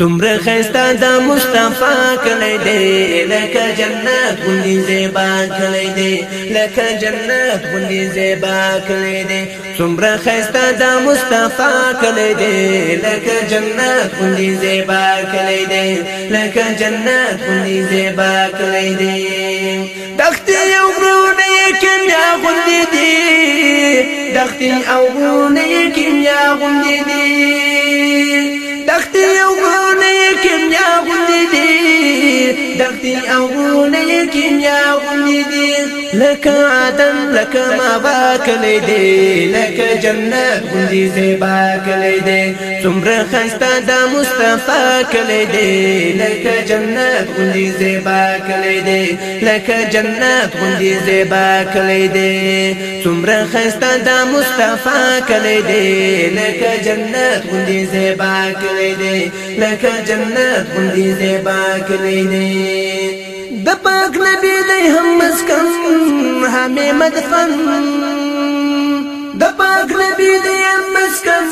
څومره خسته د مصطفی کلی دی لکه جنت غوندې زیبا کلی دی لکه جنت غوندې زیبا کلی دی څومره خسته د مصطفی کلی دی لکه جنت غوندې زیبا کلی دی لکه جنت غوندې زیبا کلی دی دختي یو غرونه کیمیا غوندې دی دختي او غرونه کیمیا غوندې دی The awu دنیا غوندي دي لکه آدم لکه ما باکلی دی لکه جنت غوندي زیبا کلی دی څومره خسته د مصطفی کلی دی لکه جنت غوندي زیبا کلی دی لکه جنت غوندي زیبا کلی دی څومره خسته د مصطفی کلی دی لکه جنت غوندي زیبا کلی دی لکه جنت غوندي زیبا کلی دی د پاک نبی دی هم مسکن همې مدفن د پاک نبی دی هم مسکن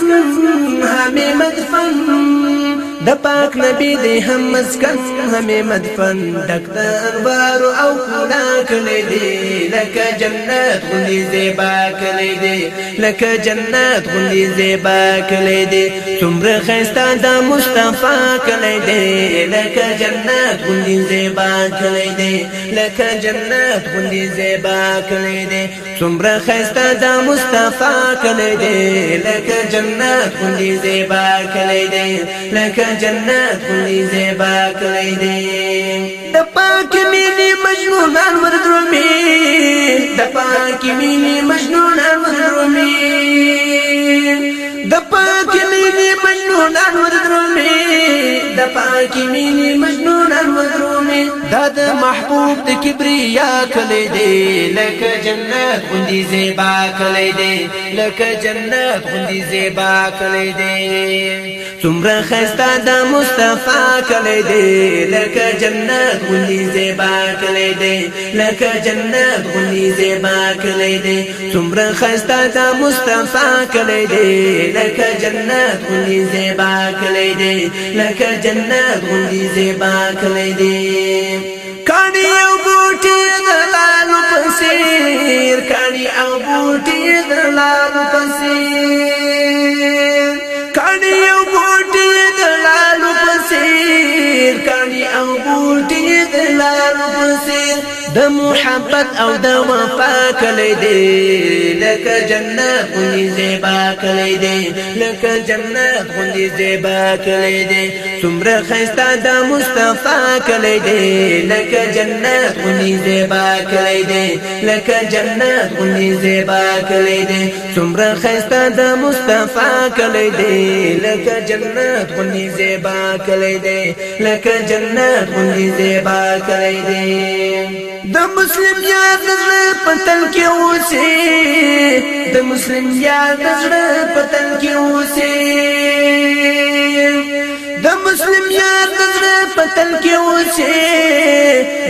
د پاک نبی دی هم مسکن همې مدفن ډک د انوار او ښکلا کلی دی لکه جنت غوندې زیبا کلی دی لکه جنت غوندې زیبا کلی دی څومره ښایسته د مصطفی کلی دی لکه جنت غوندې زیبا کلی دی لکه جنت غوندې زیبا کلی دی څومره ښایسته د مصطفی کلی دی لکه جنت غوندې زیبا کلی دی لکه جنت کلی زیبا کلی دی د پاک مینې مجنونان مردرومي د پاک مینې مجنونان مردرومي د پاک مینې مجنونان مردرومي د پاک مینې مجنونان دا د محبوب د کبریا کلی دی لکه جنت غوندي زیبا کلی دی لکه جنت غوندي زیبا کلی دی څومره خسته د مصطفی کلی دی لکه جنت غوندي زیبا کلی دی لکه جنت غوندي زیبا کلی دی څومره خسته د مصطفی کلی دی لکه جنت غوندي زیبا کلی دی لکه جنت غوندي زیبا کلی دی کړي او بوټي درلار پسې د محبت او د وفا کلی دی لکه جنت غوندې زیبا کلی دی لکه جنت غوندې زیبا کلی دی څومره ښایسته د مصطفی کلی دی لکه جنت غوندې زیبا کلی دی لکه جنت غوندې زیبا کلی دی څومره ښایسته د مصطفی کلی دی لکه جنت غوندې زیبا کلی دی لکه جنت غوندې زیبا کلی دی دی د مسلم یاد د زړه پتن کې اوسې د مسلم یاد د زړه پتن کې اوسې د مسلم یاد د زړه پتن کې اوسې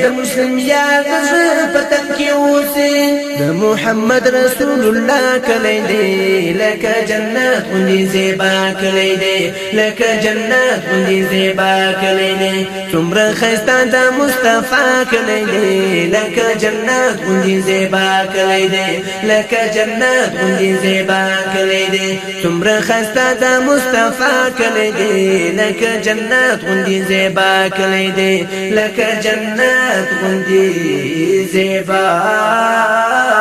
د مسلم یاد د زړه وطن کې اوسې د محمد رسول الله کلی دی لکه جنت غوندې زیبا کلی دی لکه جنت غوندې زیبا کلی دی څومره ښایسته د مصطفی کلی دی لکه جنت غوندې زیبا کلی دی لکه جنت غوندې زیبا کلی دی څومره ښایسته د مصطفی کلی دی لکه جنت غوندې زیبا کلی دی لکه جنت غوندې زیبا زیبا